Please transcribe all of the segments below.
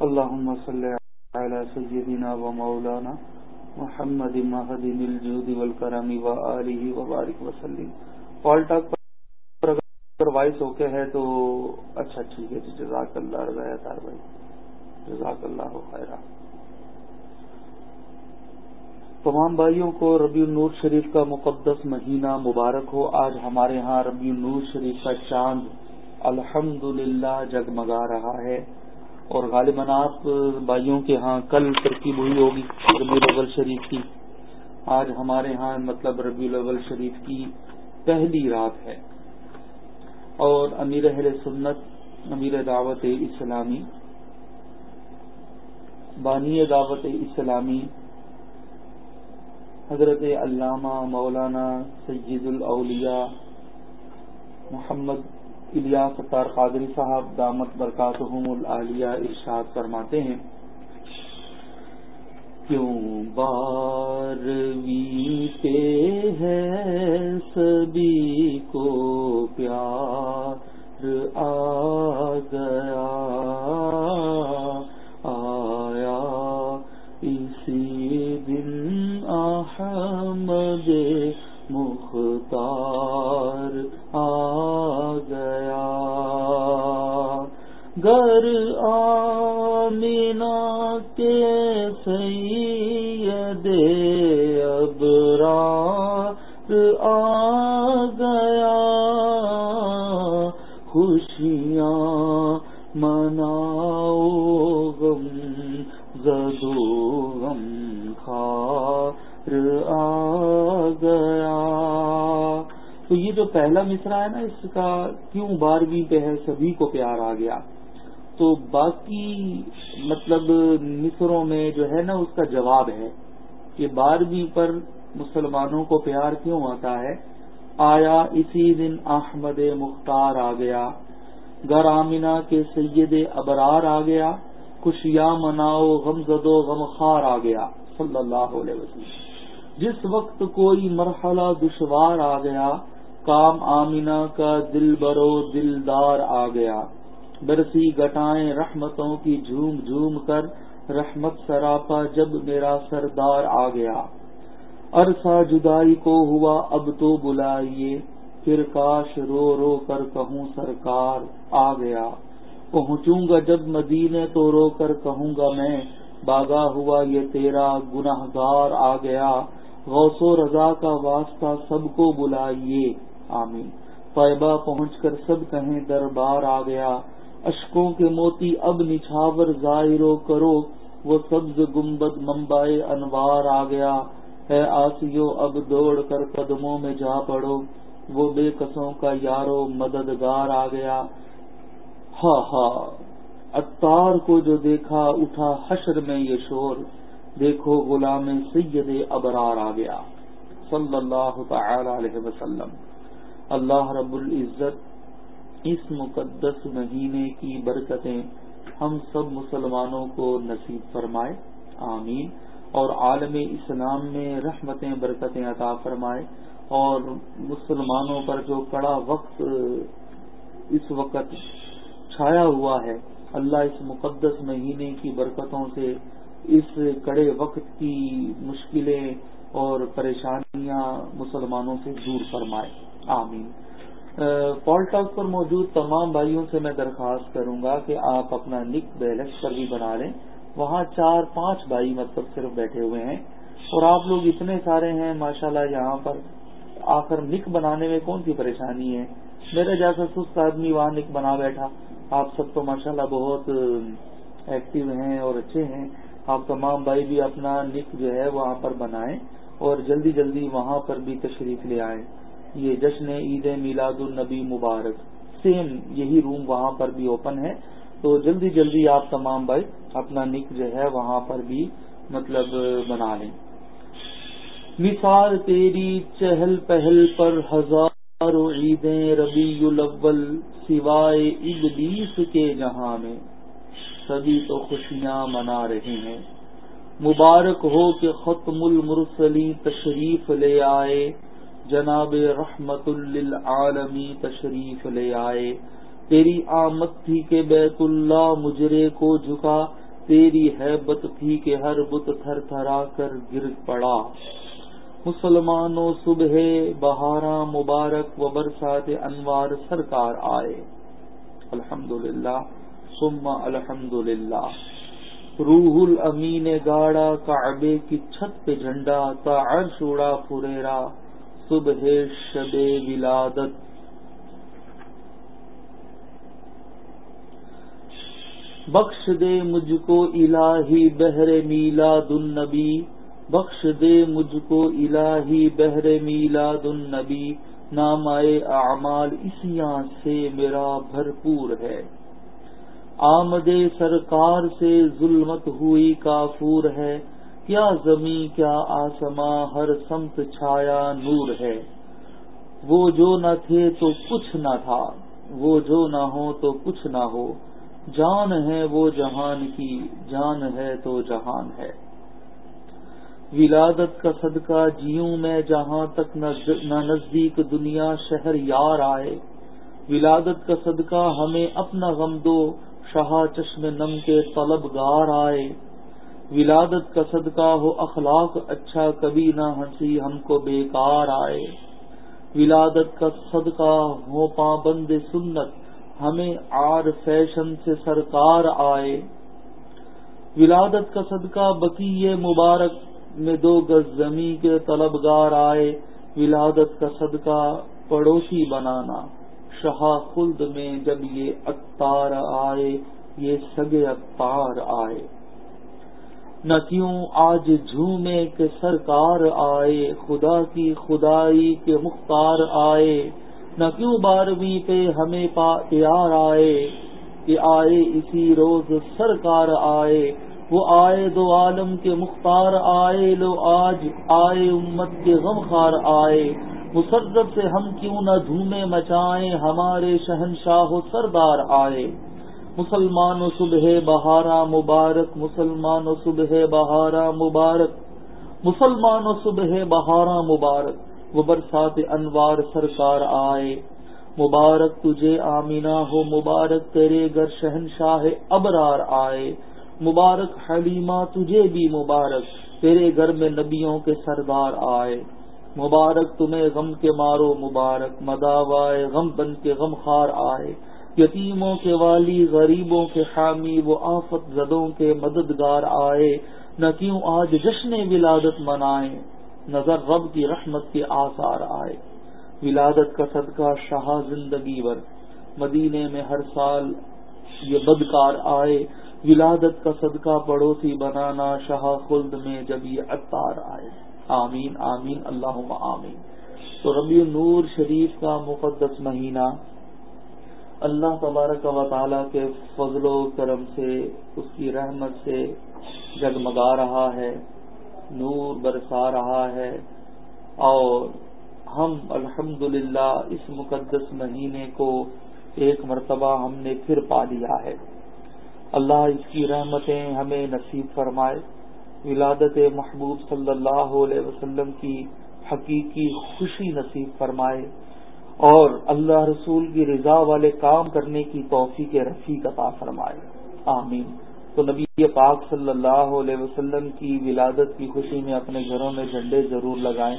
اللهم صل على سيدنا ومولانا محمد مهدن الجود والكرم وآله وبارك وسلم. پال ٹاک پر اگر وائس اوکے ہے تو اچھا ٹھیک ہے جزاک اللہ رضا تار بھائی، جزاک اللہ خیرہ۔ تمام بھائیوں کو ربیع النور شریف کا مقدس مہینہ مبارک ہو۔ آج ہمارے ہاں ربیع النور شریف کا چاند الحمد جگمگا رہا ہے۔ اور غالباً آپ بھائیوں کے ہاں کل ترکیب ہوئی ہوگی ربیع الاول شریف کی۔ آج ہمارے ہاں مطلب ربیع الاول شریف کی پہلی رات ہے۔ اور امیر اہل سنت، امیر دعوت اسلامی، بانی دعوت اسلامی، حضرت علامہ مولانا سید الاولیاء محمد الیاس ستار قادری صاحب دامت برکاتہم العالیہ ارشاد فرماتے ہیں، کیوں پہ ہے سبھی کو پیار آ گیا، آیا اسی دن احمد جو مصرا ہے نا اس کا کیوں بارہویں پہ ہے، سبھی کو پیار آ گیا۔ تو باقی مطلب مصروں میں جو ہے نا، اس کا جواب ہے کہ بارہویں پر مسلمانوں کو پیار کیوں آتا ہے؟ آیا اسی دن احمد مختار آ گیا گر آمینہ کے سید ابرار آ گیا، خوشیاں مناؤ، غم زدو، غم خار آ گیا۔ صلی اللہ علیہ وسلم۔ جس وقت کوئی مرحلہ دشوار آ گیا کام آمینہ کا دل برو دلدار آ گیا۔ برسی گٹائیں رحمتوں کی جھوم جھوم کر رحمت سراپا جب میرا سردار آ گیا۔ عرصہ جدائی کو ہوا اب تو بلائیے، پھر کاش رو رو کر کہوں سرکار آ گیا۔ پہنچوں گا جب مدینے تو رو کر کہوں گا میں، باغا ہوا یہ تیرا گناہ گار آ گیا۔ غوث و رضا کا واسطہ سب کو بلائیے۔ آمین۔ طیبہ پہنچ کر سب کہیں دربار آ گیا۔ اشکوں کے موتی اب نچھاور ظاہرو کرو، وہ سبز گمبد ممبائے انوار آ گیا۔ ہے آسیو، اب دوڑ کر قدموں میں جا پڑو۔ وہ بے قصوں کا یارو مددگار آ گیا۔ ہاں ہاں اتار کو جو دیکھا، اٹھا حشر میں یہ شور۔ دیکھو، غلام سید ابرار آ گیا۔ صلی اللہ تعالی علیہ وسلم۔ اللہ رب العزت اس مقدس مہینے کی برکتیں ہم سب مسلمانوں کو نصیب فرمائے، آمین، اور عالم اسلام میں رحمتیں، برکتیں عطا فرمائے، اور مسلمانوں پر جو کڑا وقت اس وقت چھایا ہوا ہے، اللہ اس مقدس مہینے کی برکتوں سے اس کڑے وقت کی مشکلیں اور پریشانیاں مسلمانوں سے دور فرمائے۔ آمین۔ پال ٹاک پر موجود تمام بھائیوں سے میں درخواست کروں گا کہ آپ اپنا نک بیلنس پر بھی بنا لیں۔ وہاں چار پانچ بھائی مطلب صرف بیٹھے ہوئے ہیں اور آپ لوگ اتنے سارے ہیں، ماشاءاللہ یہاں پر آخر نک بنانے میں کون سی پریشانی ہے؟ میرے جیسا سست آدمی وہاں نک بنا بیٹھا۔ آپ سب تو ماشاءاللہ بہت ایکٹیو ہیں اور اچھے ہیں۔ آپ تمام بھائی بھی اپنا نک جو ہے وہاں پر بنائیں اور جلدی جلدی وہاں پر بھی تشریف لے آئیں۔ یہ جشن عید میلاد النبی مبارک۔ سیم یہی روم وہاں پر بھی اوپن ہے۔ تو جلدی جلدی آپ تمام بھائی اپنا نک جو ہے وہاں پر بھی مطلب بنا لیں۔ مثال تیری چہل پہل پر ہزاروں عیدیں ربیع الاول سوائے ابلیس کے جہاں میں۔ سبھی تو خوشیاں منا رہے ہیں۔ مبارک ہو کہ ختم المرسلی تشریف لے آئے۔ جناب رحمت للعالمی تشریف لے آئے۔ تیری آمد تھی کہ بیت اللہ مجرے کو جھکا، تیری حیبت تھی کہ ہر بت تھر تھرا کر گر پڑا۔ مسلمانوں صبح بہارا مبارک و برسات انوار سرکار آئے۔ الحمد للہ سما الحمد للہ روح الامین گاڑا کعبے کی چھت پہ جھنڈا، تا عرش اڑا پھریرا۔ صبح شب ولادت۔ بخش دے مجھ کو الہی بہر میلاد النبی۔ بخش دے مجھ کو الہی بہر میلاد النبی۔ نام اعمال اسیاں سے میرا بھرپور ہے۔ آمد سرکار سے ظلمت ہوئی کافور ہے۔ کیا زمیں کیا آسماں، ہر سمت چھایا نور ہے۔ وہ جو نہ تھے تو کچھ نہ تھا، وہ جو نہ ہو تو کچھ نہ ہو۔ جان ہے وہ جہان کی، جان ہے تو جہان ہے۔ ولادت کا صدقہ جیوں میں جہاں تک نہ نزدیک دنیا شہر یار آئے۔ ولادت کا صدقہ ہمیں اپنا غم دو، شاہ چشم نم کے طلبگار آئے۔ ولادت کا صدقہ ہو، اخلاق اچھا کبھی نہ ہنسی ہم کو بیکار آئے۔ ولادت کا صدقہ ہو، پابند سنت، ہمیں آر فیشن سے سرکار آئے۔ ولادت کا صدقہ بکی مبارک میں دو گز زمیں کے طلبگار آئے۔ ولادت کا صدقہ پڑوسی بنانا۔ شاہ خلد میں جب یہ اتار آئے، یہ سگے اتار آئے۔ نہ کیوں آج جھومے کے سرکار آئے، خدا کی خدائی کے مختار آئے۔ نہ کیوں بارہویں پہ ہمیں پیار آئے کہ آئے اسی روز سرکار آئے۔ وہ آئے دو عالم کے مختار آئے، لو آج آئے امت کے غمخار آئے۔ مسرت سے ہم کیوں نہ دھومے مچائیں، ہمارے شہنشاہ و سردار آئے۔ مسلمان و صبح بہارا مبارک مسلمان و صبح بہارا مبارک مسلمان و صبح بہارا مبارک۔ وہ برسات انوار سرکار آئے۔ مبارک تجھے آمینہ ہو، مبارک تیرے گھر شہنشاہ ابرار آئے۔ مبارک حلیمہ تجھے بھی مبارک، تیرے گھر میں نبیوں کے سردار آئے۔ مبارک تمہیں غم کے مارو، مبارک مداوائے غم بن کے غم خار آئے۔ یتیموں کے والی، غریبوں کے حامی وہ آفت زدوں کے مددگار آئے۔ نہ کیوں آج جشن ولادت منائے نظر رب کی رحمت کے آثار آئے۔ ولادت کا صدقہ شاہ زندگی ور مدینے میں ہر سال یہ بدکار آئے۔ ولادت کا صدقہ پڑوسی بنانا شاہ خلد میں جب یہ اتار آئے۔ آمین آمین اللہ آمین۔ تو ربیع نور شریف کا مقدس مہینہ۔ اللہ تبارک و تعالیٰ کے فضل و کرم سے، اس کی رحمت سے جگمگا رہا ہے، نور برسا رہا ہے، اور ہم الحمد اس مقدس مہینے کو ایک مرتبہ ہم نے پھر پا لیا ہے۔ اللہ اس کی رحمتیں ہمیں نصیب فرمائے۔ ولادت محبوب صلی اللہ علیہ وسلم کی حقیقی خوشی نصیب فرمائے۔ اور اللہ رسول کی رضا والے کام کرنے کی توفیق رفیق عطا فرمائے۔ آمین۔ تو نبی پاک صلی اللہ علیہ وسلم کی ولادت کی خوشی میں اپنے گھروں میں جھنڈے ضرور لگائیں۔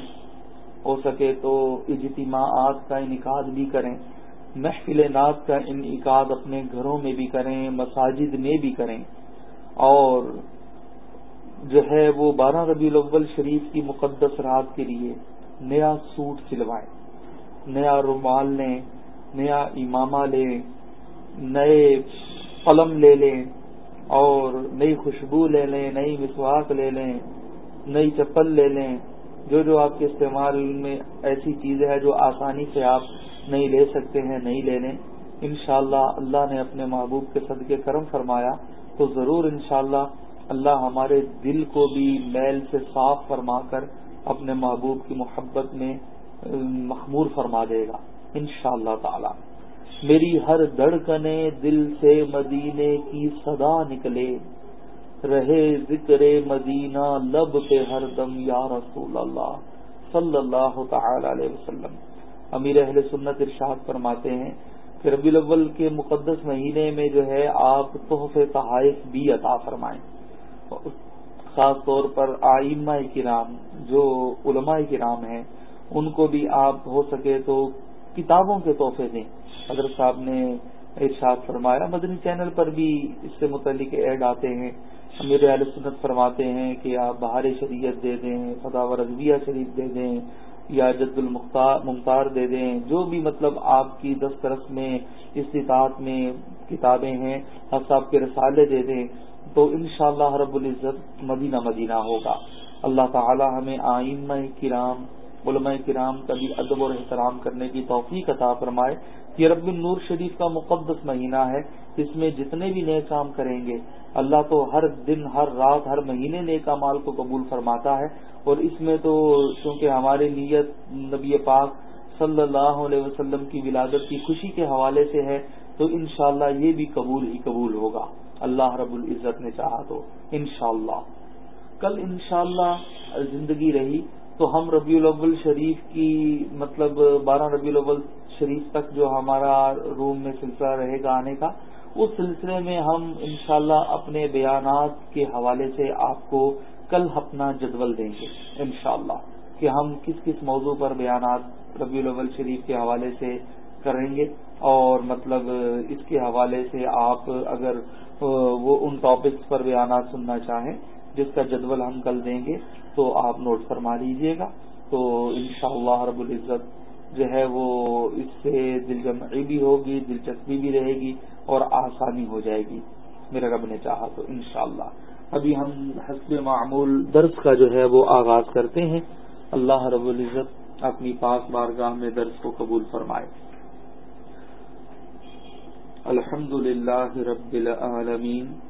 ہو سکے تو اجتماعات کا انعقاد بھی کریں، محفل ناز کا انعقاد اپنے گھروں میں بھی کریں، مساجد میں بھی کریں۔ اور جو ہے وہ بارہ ربی الاول شریف کی مقدس رات کے لیے نیا سوٹ سلوائیں۔ نیا رومال لیں، نیا امامہ لیں، نئے قلم لے لیں اور نئی خوشبو لے لیں، نئی مسواک لے لیں، نئی چپل لے لیں۔ جو جو آپ کے استعمال میں ایسی چیزیں ہیں جو آسانی سے آپ نہیں لے سکتے ہیں، نہیں لے لیں۔ انشاءاللہ اللہ نے اپنے محبوب کے صدقے کرم فرمایا تو ضرور انشاءاللہ اللہ ہمارے دل کو بھی میل سے صاف فرما کر اپنے محبوب کی محبت میں مخمور فرما دے گا ان شاء اللہ تعالی۔ میری ہر دھڑکنے دل سے مدینے کی صدا نکلے۔ رہے ذکر مدینہ لب پہ ہر دم، یا رسول اللہ صلی اللہ تعالی علیہ وسلم۔ امیر اہل سنت ارشاد فرماتے ہیں کہ ربی الاول کے مقدس مہینے میں جو ہے آپ تحف تحائف بھی عطا فرمائیں۔ خاص طور پر آئمہ کرام، جو علماء کرام ہیں ان کو بھی آپ ہو سکے تو کتابوں کے تحفے دیں۔ حضرت صاحب نے ارشاد فرمایا، مدنی چینل پر بھی اس سے متعلق ایڈ آتے ہیں۔ امیر علیہ سنت فرماتے ہیں کہ آپ بہار شریعت دے دیں فتح رضویہ شریف دے دیں یا جد المختار، ممتار دے دیں۔ جو بھی مطلب آپ کی دسترس میں، استطاعت میں کتابیں ہیں صاحب کے رسالے دے دیں، تو انشاءاللہ اللہ رب العزت مدینہ مدینہ ہوگا۔ اللہ تعالی ہمیں آئمہ کرام علماء کرام کا بھی ادب اور احترام کرنے کی توفیق عطا فرمائے یہ رب النور شریف کا مقدس مہینہ ہے، اس میں جتنے بھی نئے کام کریں گے، اللہ تو ہر دن، ہر رات، ہر مہینے نئے کا مال کو قبول فرماتا ہے۔ اور اس میں تو چونکہ ہماری نیت نبی پاک صلی اللہ علیہ وسلم کی ولادت کی خوشی کے حوالے سے ہے، تو انشاءاللہ یہ بھی قبول ہی قبول ہوگا۔ اللہ رب العزت نے چاہا تو انشاءاللہ۔ کل انشاءاللہ زندگی رہی۔ تو ہم ربیع الاول شریف کی مطلب بارہ ربیع الاول شریف تک جو ہمارا روم میں سلسلہ رہے گا آنے کا، اس سلسلے میں ہم انشاءاللہ اپنے بیانات کے حوالے سے آپ کو کل اپنا جدول دیں گے انشاءاللہ کہ ہم کس کس موضوع پر بیانات ربیع الاول شریف کے حوالے سے کریں گے اور مطلب اس کے حوالے سے آپ اگر وہ ان ٹاپکس پر بیانات سننا چاہیں جس کا جدول ہم کل دیں گے تو آپ نوٹ فرما لیجیے گا۔ تو انشاءاللہ اللہ رب العزت جو ہے وہ اس سے دل جمعی بھی ہوگی، دلچسپی بھی رہے گی اور آسانی ہو جائے گی۔ میرے رب نے چاہا تو انشاءاللہ۔ ابھی ہم حسب معمول درس کا جو ہے وہ آغاز کرتے ہیں۔ اللہ رب العزت اپنی پاک بارگاہ میں درس کو قبول فرمائے۔ الحمد لله رب العالمين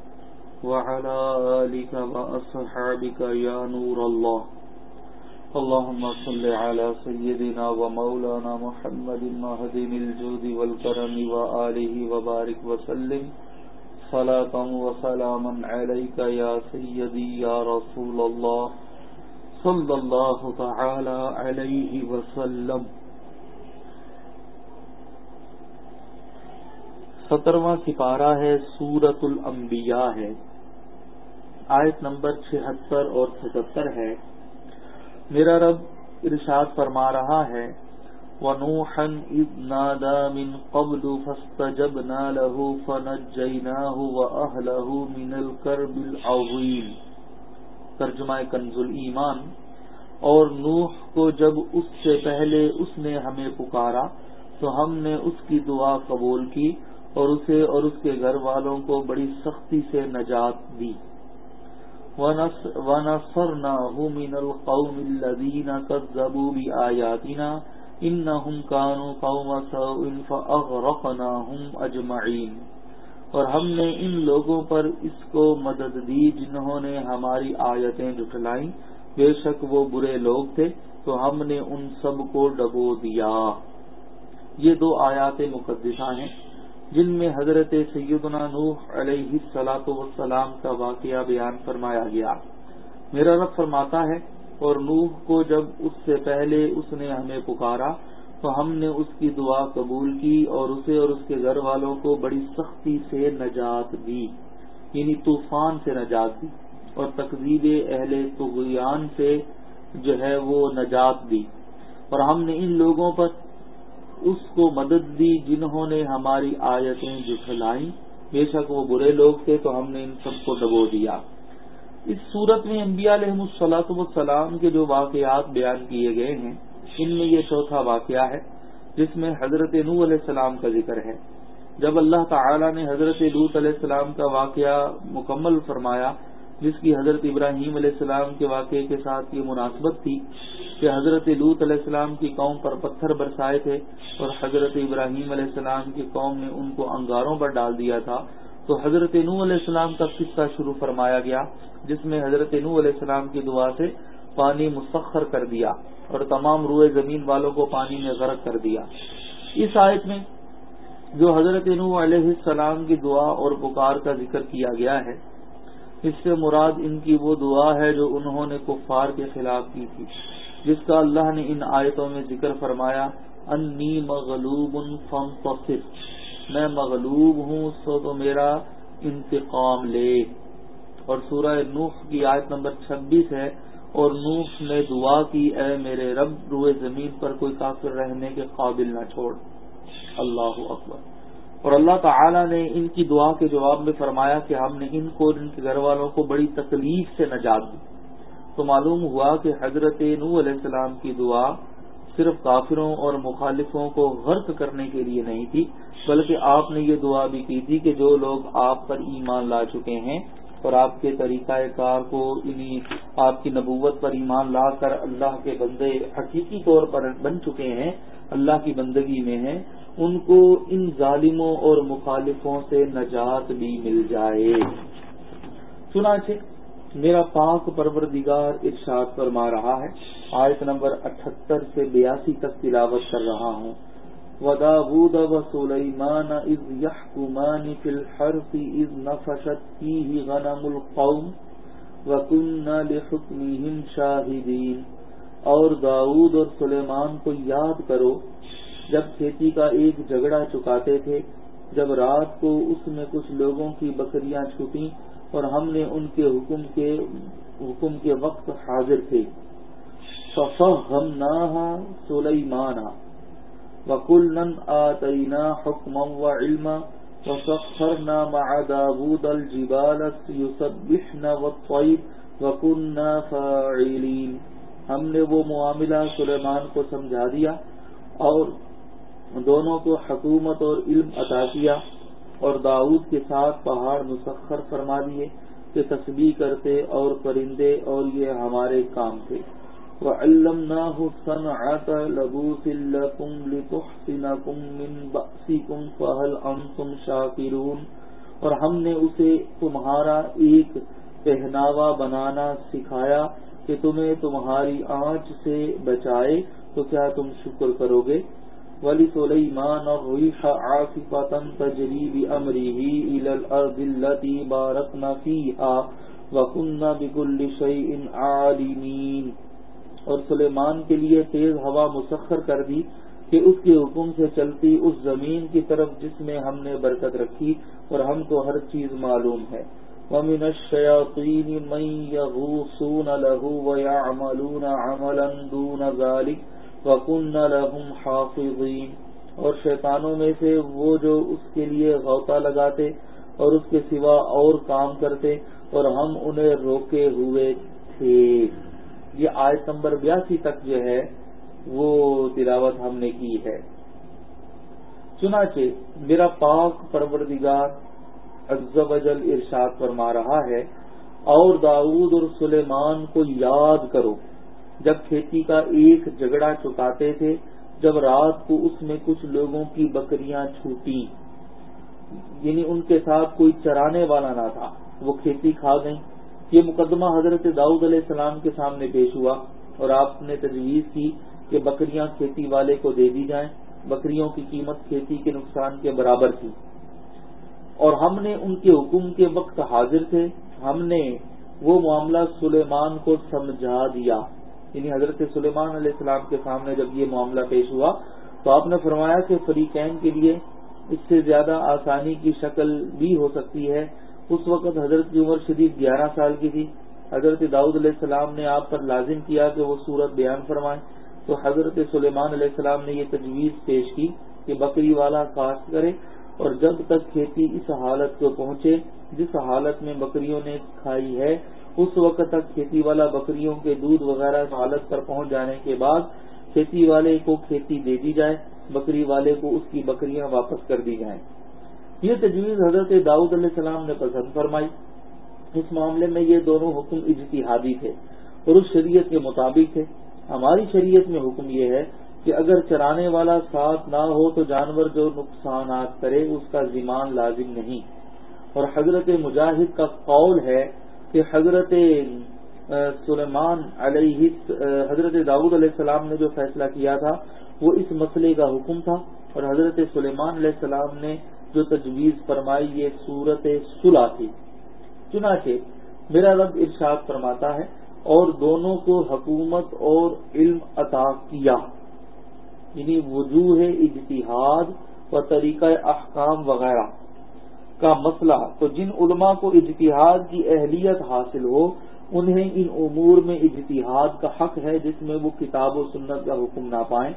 وعلى آلك وأصحابك يا نور الله. اللهم صل على سيدنا ومولانا محمد مهدين الجود والكرم وآله وبارك وسلم. صلاة وسلاما عليك يا سيدي يا رسول الله. صلى الله تعالى عليه وسلم. سترواں سپارہ ہے سورت الانبیاء ہے۔ آیت نمبر چھہتر اور ستہتر ہے۔ میرا رب ارشاد فرما رہا ہے، وَنُوحًا إِذْ نَادَى مِن قَبْلُ فَاسْتَجَبْنَا لَهُ فَنَجَّيْنَاهُ وَأَهْلَهُ مِنَ الْكَرْبِ الْعَظِيمِ۔ ترجمہ کنز ایمان اور نوح کو جب اس سے پہلے اس نے ہمیں پکارا، تو ہم نے اس کی دعا قبول کی اور اسے اور اس کے گھر والوں کو بڑی سختی سے نجات دی۔ وَنَصَرْنَاهُ مِنَ الْقَوْمِ الَّذِينَ كَذَّبُوا بِآيَاتِنَا إِنَّهُمْ كَانُوا قَوْمَ سَوْءٍ فَأَغْرَقْنَاهُمْ أَجْمَعِينَ۔ اور ہم نے ان لوگوں پر اس کو مدد دی جنہوں نے ہماری آیتیں جٹلائیں بے شک وہ برے لوگ تھے، تو ہم نے ان سب کو ڈبو دیا۔ یہ دو آیات مقدسہ ہیں۔ جن میں حضرت سیدنا نوح علیہ سلاۃ وسلام کا واقعہ بیان فرمایا گیا۔ میرا رب فرماتا ہے، اور نوح کو جب اس سے پہلے اس نے ہمیں پکارا، تو ہم نے اس کی دعا قبول کی اور اسے اور اس کے گھر والوں کو بڑی سختی سے نجات دی یعنی طوفان سے نجات دی، اور تقزیب اہل تغیان سے جو ہے وہ نجات دی۔ اور ہم نے ان لوگوں پر اس کو مدد دی جنہوں نے ہماری آیتیں جٹلائیں بے شک وہ برے لوگ تھے تو ہم نے ان سب کو دبو دیا۔ اس صورت میں انبیاء علیہ السلاۃ والسلام کے جو واقعات بیان کیے گئے ہیں، ان میں یہ چوتھا واقعہ ہے، جس میں حضرت نو علیہ السلام کا ذکر ہے۔ جب اللہ تعالی نے حضرت لوت علیہ السلام کا واقعہ مکمل فرمایا جس کی حضرت ابراہیم علیہ السلام کے واقعے کے ساتھ یہ مناسبت تھی کہ حضرت لوت علیہ السلام کی قوم پر پتھر برسائے تھے اور حضرت ابراہیم علیہ السلام کی قوم نے ان کو انگاروں پر ڈال دیا تھا، تو حضرت نو علیہ السلام کا قصہ شروع فرمایا گیا، جس میں حضرت نو علیہ السلام کی دعا سے پانی مسخر کر دیا اور تمام روئے زمین والوں کو پانی میں غرق کر دیا۔ اس آیت میں جو حضرت نو علیہ السلام کی دعا اور پکار کا ذکر کیا گیا ہے اس سے مراد ان کی وہ دعا ہے جو انہوں نے کفار کے خلاف کی تھی، جس کا اللہ نے ان آیتوں میں ذکر فرمایا، انی مغلوب میں مغلوب ہوں سو تو میرا انتقام لے۔ اور سورہ نوح کی آیت نمبر چھبیس ہے، اور نوح نے دعا کی، اے میرے رب، روئے زمین پر کوئی کافر رہنے کے قابل نہ چھوڑ۔ اللہ اکبر۔ اور اللہ تعالی نے ان کی دعا کے جواب میں فرمایا کہ ہم نے ان کو ان کے گھر والوں کو بڑی تکلیف سے نجات دی۔ تو معلوم ہوا کہ حضرت نو علیہ السلام کی دعا صرف کافروں اور مخالفوں کو غرق کرنے کے لیے نہیں تھی، بلکہ آپ نے یہ دعا بھی کی تھی کہ جو لوگ آپ پر ایمان لا چکے ہیں اور آپ کے طریقہ کار کو انہیں آپ کی نبوت پر ایمان لا کر اللہ کے بندے حقیقی طور پر بن چکے ہیں، اللہ کی بندگی میں ہیں ان کو ان ظالموں اور مخالفوں سے نجات بھی مل جائے۔ چنانچہ میرا پاک پروردگار ارشاد فرما رہا ہے۔ آیت نمبر اٹھہتر سے بیاسی تک تلاوت کر رہا ہوں۔ وداود وسليمان إذ يحكمان في الحرث إذ نفشت فيه غنم القوم وكنا لحكمهم شاهدين۔ اور داود اور سلیمان کو یاد کرو جب کھیتی کا ایک جھگڑا چکاتے تھے، جب رات کو اس میں کچھ لوگوں کی بکریاں چھٹی اور ہم نے ان کے حکم کے حکم کے وقت حاضر تھے۔ فَفَهَّمْنَاهَا سُلَيْمَانَ وكلا آتينا حكما وعلما وسخرنا مع داود الجبال يسبحن والطيب وكنا فاعلين۔ ہم نے وہ معاملہ سلیمان کو سمجھا دیا اور دونوں کو حکومت اور علم عطا کیا اور داؤد کے ساتھ پہاڑ مسخر فرما دیے کہ تسبیح کرتے اور پرندے اور یہ ہمارے کام تھے۔ وعلمناه صنعة لبوس لكم لتحسنكم من بأسكم فهل أنتم شاكرون۔ اور ہم نے اسے تمہارا ایک پہناوا بنانا سکھایا کہ تمہیں تمہاری آنچ سے بچائے تو کیا تم شکر کرو گے؟ ولی سلیمان الریح عاصفة تجری بأمره إلى الأرض التي باركنا فيها وكنا بكل شيء عالمين۔ اور سلیمان کے لیے تیز ہوا مسخر کر دی کہ اس کے حکم سے چلتی اس زمین کی طرف جس میں ہم نے برکت رکھی اور ہم کو ہر چیز معلوم ہے۔ وَمِنَ الشَّيَاطِينِ مَن يَغُوصُونَ لَهُ وَيَعْمَلُونَ عَمَلًا دُونَ ذَلِكَ وَكُنَّ لَهُمْ حَافِظِينَ اور شیطانوں میں سے وہ جو اس کے لیے غوطہ لگاتے اور اس کے سوا اور کام کرتے اور ہم انہیں روکے ہوئے تھے۔ یہ آیت نمبر بیاسی تک جو ہے، وہ تلاوت ہم نے کی ہے۔ چنانچہ میرا پاک پروردگار وجل ارشاد فرما رہا ہے، اور داود اور سلیمان کو یاد کرو۔ جب کھیتی کا ایک جھگڑا چکاتے تھے، جب رات کو اس میں کچھ لوگوں کی بکریاں چھوٹی یعنی ان کے ساتھ کوئی چرانے والا نہ تھا، وہ کھیتی کھا گئیں۔ یہ مقدمہ حضرت داؤد علیہ السلام کے سامنے پیش ہوا اور آپ نے تجویز کی کہ بکریاں کھیتی والے کو دے دی جائیں۔ بکریوں کی قیمت کھیتی کے نقصان کے برابر تھی۔ اور ہم نے ان کے حکم کے وقت حاضر تھے۔ ہم نے وہ معاملہ سلیمان کو سمجھا دیا۔ یعنی حضرت سلیمان علیہ السلام کے سامنے جب یہ معاملہ پیش ہوا تو آپ نے فرمایا کہ فریقین کے لیے اس سے زیادہ آسانی کی شکل بھی ہو سکتی ہے۔ اس وقت حضرت کی عمر شدید گیارہ سال کی تھی۔ حضرت داؤد علیہ السلام نے آپ پر لازم کیا کہ وہ صورت بیان فرمائیں۔ تو حضرت سلیمان علیہ السلام نے یہ تجویز پیش کی کہ بکری والا کاشت کرے اور جب تک کھیتی اس حالت کو پہنچے جس حالت میں بکریوں نے کھائی ہے اس وقت تک کھیتی والا بکریوں کے دودھ وغیرہ حالت پر پہنچ جانے کے بعد کھیتی والے کو کھیتی دے دی جائے، بکری والے کو اس کی بکریاں واپس کر دی جائیں۔ یہ تجویز حضرت داؤد علیہ السلام نے پسند فرمائی۔ اس معاملے میں یہ دونوں حکم اجتہادی تھے اور اس شریعت کے مطابق تھے۔ ہماری شریعت میں حکم یہ ہے کہ اگر چرانے والا ساتھ نہ ہو تو جانور جو نقصانات کرے اس کا زیمان لازم نہیں۔ اور حضرت مجاہد کا قول ہے کہ حضرت سلیمان علیہ حضرت داود علیہ السلام نے جو فیصلہ کیا تھا، وہ اس مسئلے کا حکم تھا اور حضرت سلیمان علیہ السلام نے جو تجویز فرمائی، یہ صورت صلح تھی۔ چنانچہ، میرا رب ارشاد فرماتا ہے، اور دونوں کو حکومت اور علم عطا کیا۔ یعنی وجوہ اجتہاد و طریقہ احکام وغیرہ۔ کا مسئلہ تو جن علماء کو اجتہاد کی اہلیت حاصل ہو، انہیں ان امور میں اجتہاد کا حق ہے جس میں وہ کتاب و سنت کا حکم نہ پائیں۔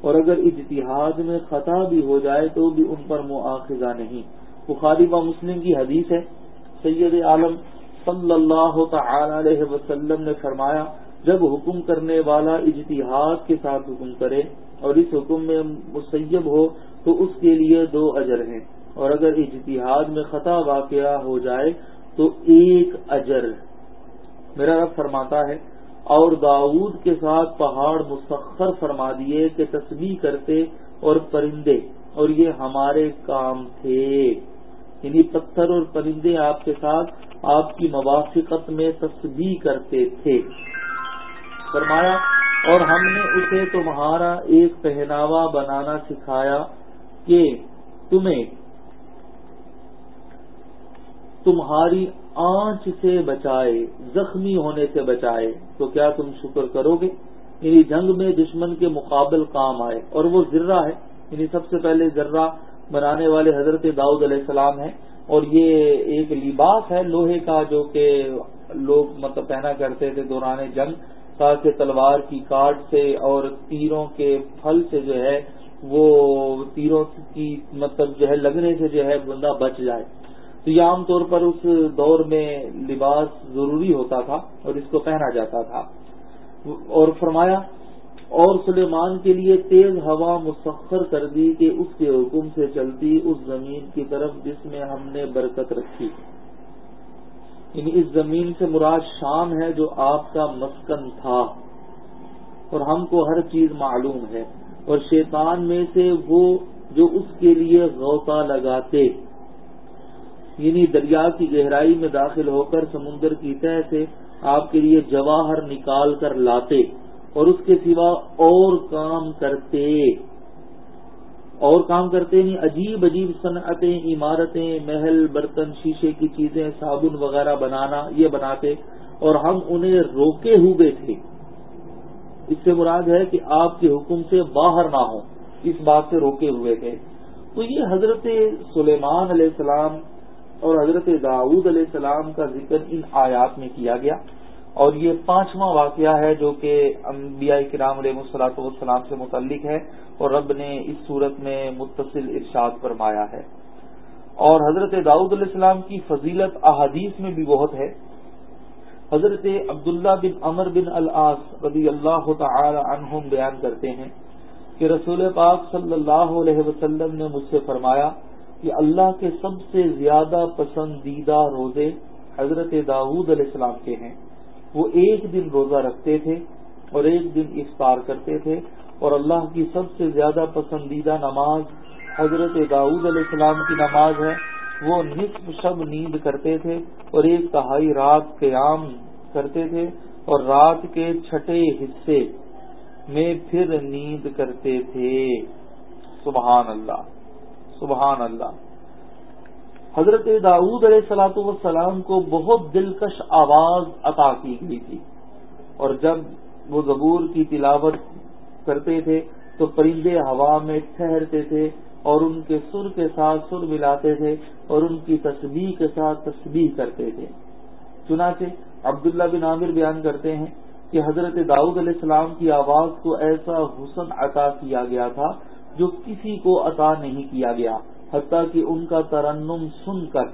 اور اگر اجتہاد میں خطا بھی ہو جائے تو بھی ان پر مواخذہ نہیں۔ بخاری و مسلم کی حدیث ہے، سید عالم صلی اللہ تعالی علیہ وسلم نے فرمایا، جب حکم کرنے والا اجتہاد کے ساتھ حکم کرے اور اس حکم میں مسیب ہو تو اس کے لیے دو اجر ہیں۔ اور اگر اجتہاد میں خطا واقعہ ہو جائے تو ایک اجر میرا رب فرماتا ہے، اور داود کے ساتھ پہاڑ مسخر فرما دیے کہ تسبیح کرتے اور پرندے، اور یہ ہمارے کام تھے۔ یعنی پتھر اور پرندے آپ کے ساتھ آپ کی موافقت میں تسبیح کرتے تھے۔ فرمایا، اور ہم نے اسے تمہارا ایک پہناوا بنانا سکھایا کہ تمہیں تمہاری آنچ سے بچائے، زخمی ہونے سے بچائے، تو کیا تم شکر کرو گے؟ یعنی جنگ میں دشمن کے مقابل کام آئے، اور وہ ذرہ ہے یعنی سب سے پہلے ذرہ بنانے والے حضرت داؤد علیہ السلام ہیں، اور یہ ایک لباس ہے لوہے کا، جو کہ لوگ مطلب پہنا کرتے تھے دوران جنگ، تاکہ تلوار کی کاٹ سے اور تیروں کے پھل سے جو ہے، وہ تیروں کی مطلب جو ہے، لگنے سے جو ہے، بندہ بچ جائے۔ تو یہ عام طور پر اس دور میں لباس ضروری ہوتا تھا اور اس کو پہنا جاتا تھا۔ اور فرمایا، اور سلیمان کے لیے تیز ہوا مسخر کر دی کہ اس کے حکم سے چلتی اس زمین کی طرف جس میں ہم نے برکت رکھی۔ یعنی اس زمین سے مراد شام ہے جو آپ کا مسکن تھا۔ اور ہم کو ہر چیز معلوم ہے۔ اور شیطان میں سے وہ جو اس کے لیے غوطہ لگاتے۔ یعنی دریا کی گہرائی میں داخل ہو کر سمندر کی تہ سے آپ کے لیے جواہر نکال کر لاتے اور اس کے سوا اور کام کرتے۔ اور کام کرتے نہیں عجیب عجیب صنعتیں، عمارتیں، محل، برتن، شیشے کی چیزیں، صابن وغیرہ بنانا، یہ بناتے اور ہم انہیں روکے ہوئے تھے۔ اس سے مراد ہے کہ آپ کے حکم سے باہر نہ ہوں۔ اس بات سے روکے ہوئے تھے۔ تو یہ حضرت سلیمان علیہ السلام اور حضرت داود علیہ السلام کا ذکر ان آیات میں کیا گیا۔ اور یہ پانچواں واقعہ ہے جو کہ انبیاء کرام علیہ مسلاط والسلام سے متعلق ہے اور رب نے اس صورت میں متصل ارشاد فرمایا ہے۔ اور حضرت داؤد علیہ السلام کی فضیلت احادیث میں بھی بہت ہے۔ حضرت عبداللہ بن امر بن العاص رضی اللہ تعالی عنہم بیان کرتے ہیں کہ رسول پاک صلی اللہ علیہ وسلم نے مجھ سے فرمایا کہ اللہ کے سب سے زیادہ پسندیدہ روزے حضرت داود علیہ السلام کے ہیں۔ وہ ایک دن روزہ رکھتے تھے اور ایک دن افطار کرتے تھے اور اللہ کی سب سے زیادہ پسندیدہ نماز حضرت داود علیہ السلام کی نماز ہے۔ وہ نصف شب نیند کرتے تھے اور ایک تہائی رات قیام کرتے تھے اور رات کے چھٹے حصے میں پھر نیند کرتے تھے۔ سبحان اللہ۔ سبحان اللہ۔ حضرت داود علیہ سلاۃ والسلام کو بہت دلکش آواز عطا کی گئی تھی۔ اور جب وہ زبور کی تلاوت کرتے تھے، تو پرندے ہوا میں ٹھہرتے تھے اور ان کے سر کے ساتھ سر ملاتے تھے اور ان کی تسبیح کے ساتھ تسبیح کرتے تھے۔ چنانچہ عبداللہ بن عامر بیان کرتے ہیں کہ حضرت داؤد علیہ السلام کی آواز کو ایسا حسن عطا کیا گیا تھا جو کسی کو عطا نہیں کیا گیا، حتیٰ کہ ان کا ترنم سن کر۔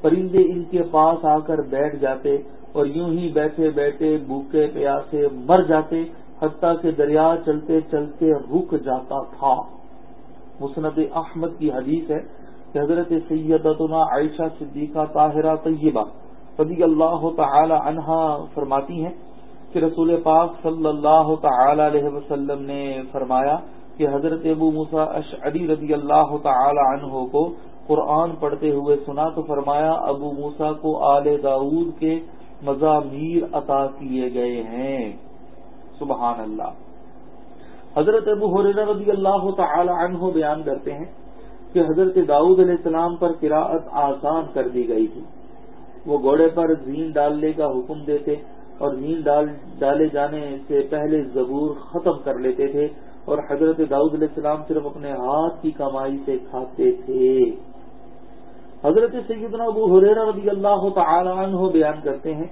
پرندے ان کے پاس آ کر بیٹھ جاتے اور یوں ہی بیٹھے بیٹھے بھوکے پیاسے مر جاتے، حتیٰ کہ دریا چلتے چلتے رک جاتا تھا۔ مسند احمد کی حدیث ہے کہ حضرت سیدتنا عائشہ صدیقہ طاہرہ طیبہ رضی اللہ تعالی عنہا فرماتی ہیں کہ رسول پاک صلی اللہ تعالی علیہ وسلم نے فرمایا کہ حضرت ابو مسا اشعری رضی اللہ تعالی عنہ کو قرآن پڑھتے ہوئے سنا تو فرمایا، ابو موسا کو آل داود کے مضامیر عطا کیے گئے ہیں۔ سبحان اللہ۔ حضرت ابو حریر رضی اللہ تعالی عنہ بیان کرتے ہیں کہ حضرت داؤد علیہ السلام پر قراءت آسان کر دی گئی تھی۔ وہ گھوڑے پر زین ڈالنے کا حکم دیتے اور زین ڈال ڈالے جانے سے پہلے زبور ختم کر لیتے تھے۔ اور حضرت داؤد علیہ السلام صرف اپنے ہاتھ کی کمائی سے کھاتے تھے۔ حضرت سیدنا ابو حریر رضی اللہ تعالی عنہ بیان کرتے ہیں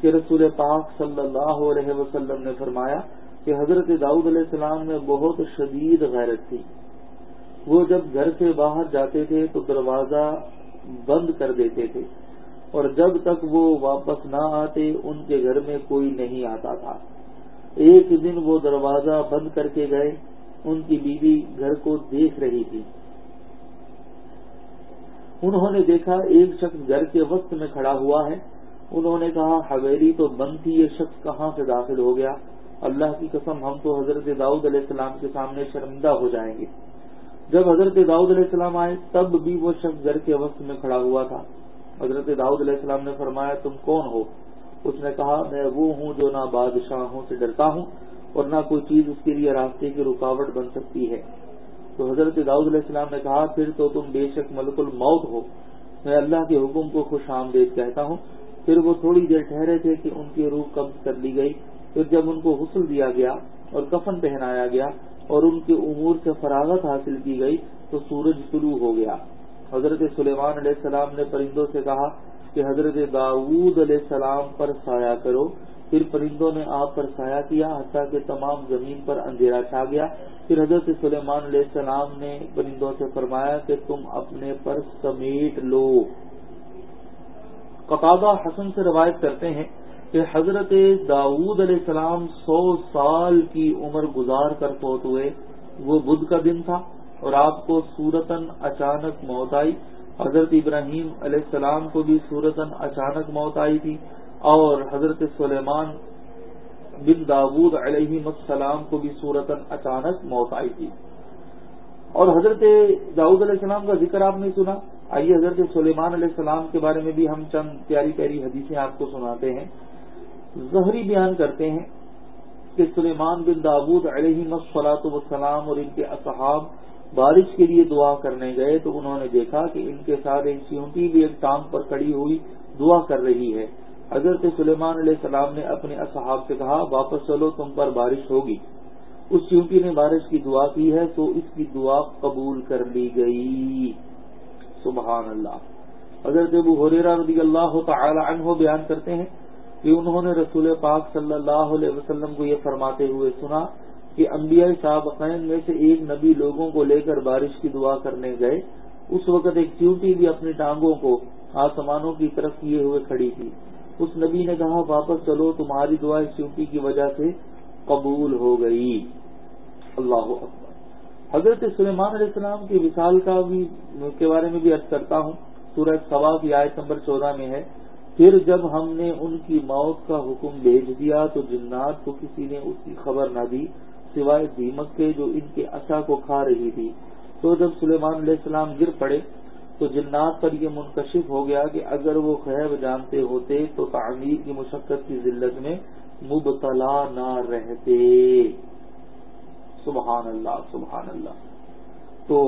کہ رسول پاک صلی اللہ علیہ وسلم نے فرمایا کہ حضرت داؤد علیہ السلام میں بہت شدید غیرت تھی۔ وہ جب گھر سے باہر جاتے تھے تو دروازہ بند کر دیتے تھے اور جب تک وہ واپس نہ آتے ان کے گھر میں کوئی نہیں آتا تھا۔ ایک دن وہ دروازہ بند کر کے گئے، ان کی بیوی گھر کو دیکھ رہی تھی۔ انہوں نے دیکھا ایک شخص گھر کے وقت میں کھڑا ہوا ہے۔ انہوں نے کہا حویری تو بند تھی یہ شخص کہاں سے داخل ہو گیا؟ اللہ کی قسم، ہم تو حضرت داؤد علیہ السلام کے سامنے شرمندہ ہو جائیں گے۔ جب حضرت داؤد علیہ السلام آئے، تب بھی وہ شخص گھر کے وقت میں کھڑا ہوا تھا۔ حضرت داؤد علیہ السلام نے فرمایا، تم کون ہو؟ اس نے کہا، میں وہ ہوں جو نہ بادشاہوں سے ڈرتا ہوں اور نہ کوئی چیز اس کے لیے راستے کی رکاوٹ بن سکتی ہے. تو حضرت داؤد علیہ السلام نے کہا، پھر تو تم بے شک ملک الموت ہو۔ میں اللہ کے حکم کو خوش آمدید کہتا ہوں. پھر وہ تھوڑی دیر ٹھہرے تھے کہ ان کی روح قبض کر لی گئی۔ پھر جب ان کو غسل دیا گیا اور کفن پہنایا گیا اور ان کے امور سے فراغت حاصل کی گئی تو سورج شروع ہو گیا۔ حضرت سلیمان علیہ السلام نے پرندوں سے کہا کہ حضرت داود علیہ السلام پر سایہ کرو۔ پھر پرندوں نے آپ پر سایہ کیا، حتیٰ کہ تمام زمین پر اندھیرا چھا گیا۔ پھر حضرت سلیمان علیہ السلام نے پرندوں سے فرمایا کہ تم اپنے پر سمیٹ لو۔ قطادہ حسن سے روایت کرتے ہیں کہ حضرت داود علیہ السلام سو سال کی عمر گزار کر فوت ہوئے۔ وہ بدھ کا دن تھا اور آپ کو سورتن اچانک موت آئی۔ حضرت ابراہیم علیہ السلام کو بھی سورتن اچانک موت آئی تھی اور حضرت سلیمان بن داود علیہ السلام کو بھی صورتن اچانک موت آئی تھی۔ اور حضرت داؤد علیہ السلام کا ذکر آپ نے سنا۔ آئیے حضرت سلیمان علیہ السلام کے بارے میں بھی ہم چند پیاری پیاری حدیثیں آپ کو سناتے ہیں۔ زہری بیان کرتے ہیں کہ سلیمان بن داود علیہ مسلاط وسلام اور ان کے اصحاب بارش کے لیے دعا کرنے گئے تو انہوں نے دیکھا کہ ان کے ساتھ ایک چیونٹی بھی ایک ٹانگ پر کڑی ہوئی دعا کر رہی ہے۔ حضرت سلیمان علیہ السلام نے اپنے اصحاب سے کہا، واپس چلو، تم پر بارش ہوگی۔ اس چونٹی نے بارش کی دعا کی ہے تو اس کی دعا قبول کر لی گئی۔ سبحان اللہ۔ حضرت ابو حریرہ رضی اللہ تعالی عنہ بیان کرتے ہیں کہ انہوں نے رسول پاک صلی اللہ علیہ وسلم کو یہ فرماتے ہوئے سنا کہ انبیاء صابقین میں سے ایک نبی لوگوں کو لے کر بارش کی دعا کرنے گئے۔ اس وقت ایک چیونٹی بھی اپنی ٹانگوں کو آسمانوں کی طرف کیے ہوئے کھڑی تھی۔ اس نبی نے کہا، واپس چلو، تمہاری دعا اس چونٹی کی وجہ سے قبول ہو گئی۔ اللہ اکبر۔ حضرت سلیمان علیہ السلام کی وصال کا بھی کے بارے میں بھی عرض کرتا ہوں۔ سورج سوا کی آیت نمبر چودہ میں ہے۔ پھر جب ہم نے ان کی موت کا حکم بھیج دیا تو جنات کو کسی نے اس کی خبر نہ دی۔ سوائے دیمک کے جو ان کے اچھا کو کھا رہی تھی۔ تو جب سلیمان علیہ السلام گر پڑے، تو جنات پر یہ منکشف ہو گیا کہ اگر وہ خیب جانتے ہوتے، تو تعمیر کی مشقت کی ذلت میں مبتلا نہ رہتے۔ سبحان اللہ سبحان اللہ۔ تو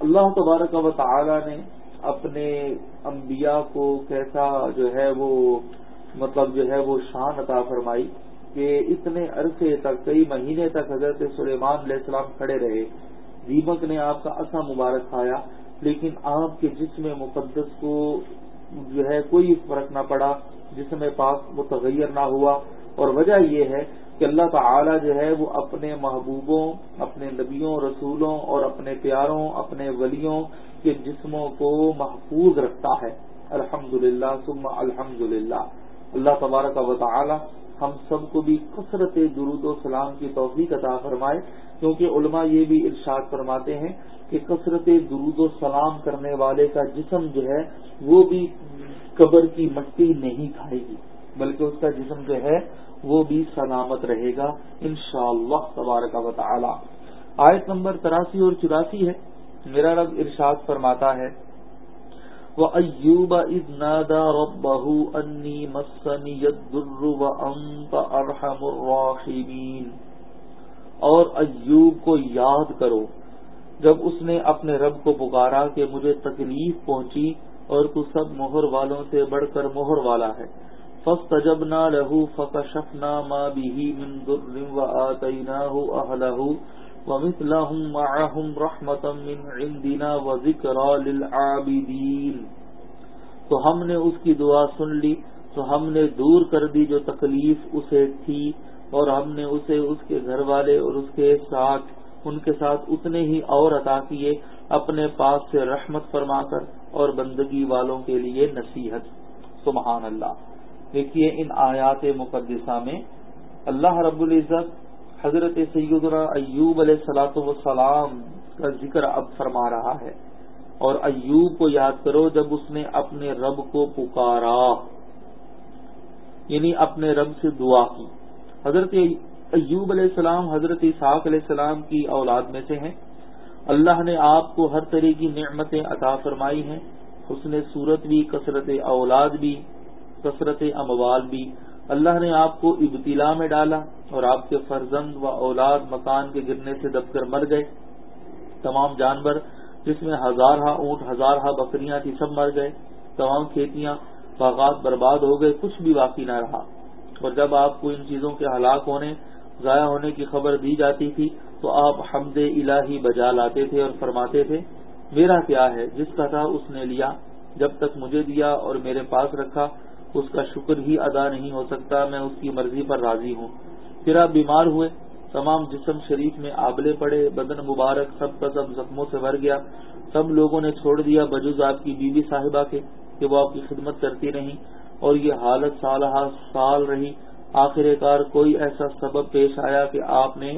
اللہ تبارک و تعالی نے اپنے انبیاء کو کیسا جو ہے وہ مطلب جو ہے وہ شان عطا فرمائی۔ کہ اتنے عرصے تک، کئی مہینے تک حضرت سلیمان علیہ السلام کھڑے رہے۔ دیمک نے آپ کا اصا مبارک کھایا، لیکن آپ کے جسم مقدس کو جو ہے کوئی فرق نہ پڑا، جسم پاک متغیر نہ ہوا۔ اور وجہ یہ ہے کہ اللہ تعالی جو ہے وہ اپنے محبوبوں، اپنے نبیوں، رسولوں اور اپنے پیاروں، اپنے ولیوں کے جسموں کو محفوظ رکھتا ہے۔ الحمد للہ سم الحمد للہ اللہ تبارک و تعالی ہم سب کو بھی کثرت درود و سلام کی توفیق عطا فرمائے، کیونکہ علماء یہ بھی ارشاد فرماتے ہیں کہ کثرت درود و سلام کرنے والے کا جسم جو ہے وہ بھی قبر کی مٹی نہیں کھائے گی، بلکہ اس کا جسم جو ہے وہ بھی سلامت رہے گا ان شاء اللہ تبارک و تعالی۔ آیت نمبر تراسی اور چوراسی ہے، میرا رب ارشاد فرماتا ہے وہ ایوب اد نادا ربہ انی مسنی ارحم الراحمین اور ایوب کو یاد کرو، جب اس نے اپنے رب کو پکارا کہ مجھے تکلیف پہنچی اور تو سب مہر والوں سے بڑھ کر مہر والا ہے۔ فس تجب نہ لہو فکشف نہ ماں بھی من و آتینا اہلہ ومثلهم معهم رحمتا من عندنا وذکرا للعابدین تو ہم نے اس کی دعا سن لی، تو ہم نے دور کر دی جو تکلیف اسے تھی، اور ہم نے اسے اس کے گھر والے اور اس کے ساتھ، ان کے ساتھ اتنے ہی اور عطا کیے، اپنے پاس سے رحمت فرما کر اور بندگی والوں کے لیے نصیحت۔ سبحان اللہ۔ دیکھیے ان آیات مقدسہ میں اللہ رب العزت حضرت سیدنا ایوب علیہ سلاۃ وسلام کا ذکر اب فرما رہا ہے اور ایوب کو یاد کرو جب اس نے اپنے رب کو پکارا یعنی اپنے رب سے دعا کی۔ حضرت ایوب علیہ السلام، حضرت اسحاق علیہ السلام کی اولاد میں سے ہیں۔ اللہ نے آپ کو ہر طرح کی نعمتیں عطا فرمائی ہیں۔ اس نے صورت بھی، کثرت اولاد بھی، کثرت اموال بھی۔ اللہ نے آپ کو ابتلا میں ڈالا اور آپ کے فرزند و اولاد مکان کے گرنے سے دب کر مر گئے۔ تمام جانور جس میں ہزارہ اونٹ ہزارہ بکریاں تھی سب مر گئے۔ تمام کھیتیاں باغات برباد ہو گئے، کچھ بھی باقی نہ رہا۔ اور جب آپ کو ان چیزوں کے ہلاک ہونے، ضائع ہونے کی خبر دی جاتی تھی، تو آپ حمد الہی بجا لاتے تھے اور فرماتے تھے، میرا کیا ہے؟ جس کا تھا اس نے لیا۔ جب تک مجھے دیا اور میرے پاس رکھا اس کا شکر ہی ادا نہیں ہو سکتا، میں اس کی مرضی پر راضی ہوں۔ پھر آپ بیمار ہوئے، تمام جسم شریف میں آبلے پڑے، بدن مبارک، سب کا سب زخموں سے بھر گیا۔ سب لوگوں نے چھوڑ دیا بجوز آپ کی بیوی صاحبہ کے، کہ وہ آپ کی خدمت کرتی رہی اور یہ حالت سالہ سال رہی۔ آخر کار کوئی ایسا سبب پیش آیا کہ آپ نے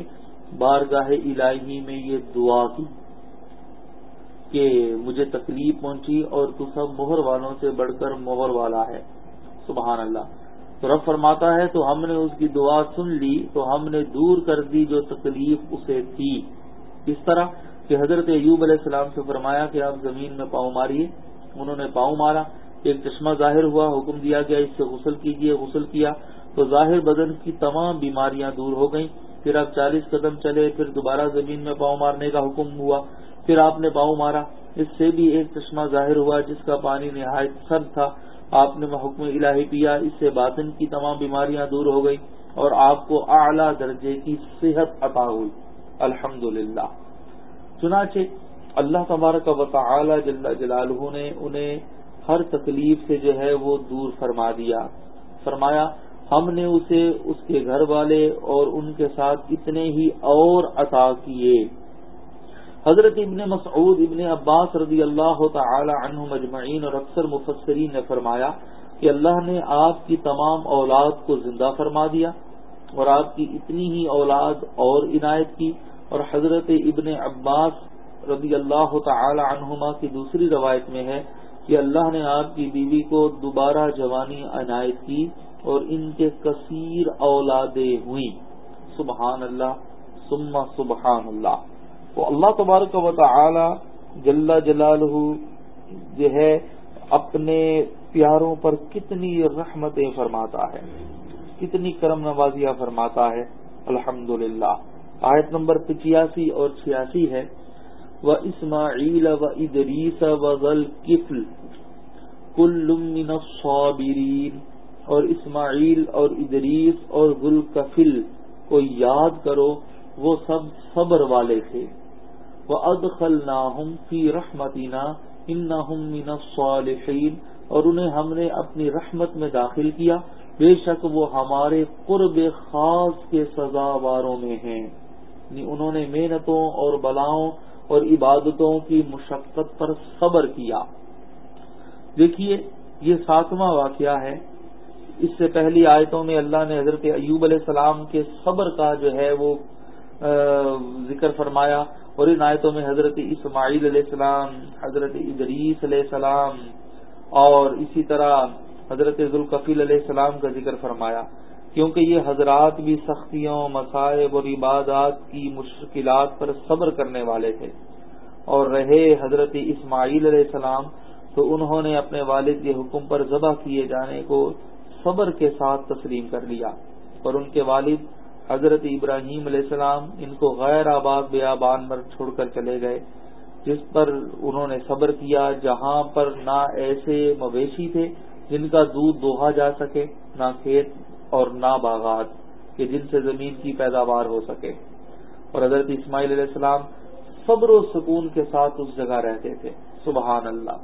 بارگاہ الہی میں یہ دعا کی، کہ مجھے تکلیف پہنچی اور تو سب مہر والوں سے بڑھ کر مہر والا ہے۔ سبحان اللہ۔ تو رب فرماتا ہے، تو ہم نے اس کی دعا سن لی، تو ہم نے دور کر دی جو تکلیف اسے تھی۔ اس طرح کہ حضرت ایوب علیہ السلام سے فرمایا کہ آپ زمین میں پاؤں ماریے۔ انہوں نے پاؤں مارا، ایک چشمہ ظاہر ہوا، حکم دیا گیا، اس سے غسل کیجیے غسل کیا۔ تو ظاہر بدن کی تمام بیماریاں دور ہو گئیں۔ پھر آپ چالیس قدم چلے، پھر دوبارہ زمین میں پاؤں مارنے کا حکم ہوا۔ پھر آپ نے پاؤں مارا۔ اس سے بھی ایک چشمہ ظاہر ہوا، جس کا پانی نہایت سرد تھا۔ آپ نے حکم الہی پیا اس سے باطن کی تمام بیماریاں دور ہو گئی اور آپ کو اعلی درجے کی صحت عطا ہوئی۔ الحمد للہ چنانچہ اللہ تبارک و تعالی جل جلالہ نے انہیں ہر تکلیف سے جو ہے وہ دور فرما دیا۔ فرمایا، ہم نے اسے اس کے گھر والے اور ان کے ساتھ اتنے ہی اور عطا کیے۔ حضرت ابن مسعود ابن عباس رضی اللہ تعالی عنہ مجمعین اور اکثر مفسرین نے فرمایا کہ اللہ نے آپ کی تمام اولاد کو زندہ فرما دیا اور آپ کی اتنی ہی اولاد اور عنایت کی اور حضرت ابن عباس رضی اللہ تعالی عنہما کی دوسری روایت میں ہے کہ اللہ نے آپ کی بیوی کو دوبارہ جوانی عنایت کی اور ان کے کثیر اولادیں ہوئیں۔ سبحان اللہ سما سبحان اللہ۔ تو اللہ تبارک و تعالی جل جلالہ جو ہے اپنے پیاروں پر کتنی رحمتیں فرماتا ہے، کتنی کرم نوازیاں فرماتا ہے الحمد للہ آیت نمبر پچیاسی اور چھیاسی ہے و اسماعیل و ادریس و غل کفل کل الصابرین اور اسماعیل اور ادریس اور ذوالکفل کو یاد کرو، وہ سب صبر والے تھے۔ وہ ادخل فی رحمتینا ان من الصالحین اور انہیں ہم نے اپنی رحمت میں داخل کیا۔ بے شک وہ ہمارے قرب خاص کے سزاواروں میں ہیں۔ یعنی انہوں نے محنتوں اور بلاؤں اور عبادتوں کی مشقت پر صبر کیا۔ دیکھیے، یہ ساتواں واقعہ ہے۔ اس سے پہلی آیتوں میں اللہ نے حضرت ایوب علیہ السلام کے صبر کا جو ہے وہ ذکر فرمایا۔ اور ان آیتوں میں حضرت اسماعیل علیہ السلام، حضرت ادریس علیہ السلام اور اسی طرح حضرت ذوالکفیل علیہ السلام کا ذکر فرمایا۔ کیونکہ یہ حضرات بھی سختیوں مسائب اور عبادات کی مشکلات پر صبر کرنے والے تھے۔ اور رہے حضرت اسماعیل علیہ السلام، تو انہوں نے اپنے والد کے حکم پر ذبح کیے جانے کو صبر کے ساتھ تسلیم کر لیا۔ اور ان کے والد حضرت ابراہیم علیہ السلام ان کو غیر آباد بیابان پر چھوڑ کر چلے گئے، جس پر انہوں نے صبر کیا، جہاں پر نہ ایسے مویشی تھے جن کا دودھ دوہا جا سکے، نہ کھیت اور نہ باغات، کہ جن سے زمین کی پیداوار ہو سکے۔ اور حضرت اسماعیل علیہ السلام صبر و سکون کے ساتھ اس جگہ رہتے تھے۔ سبحان اللہ۔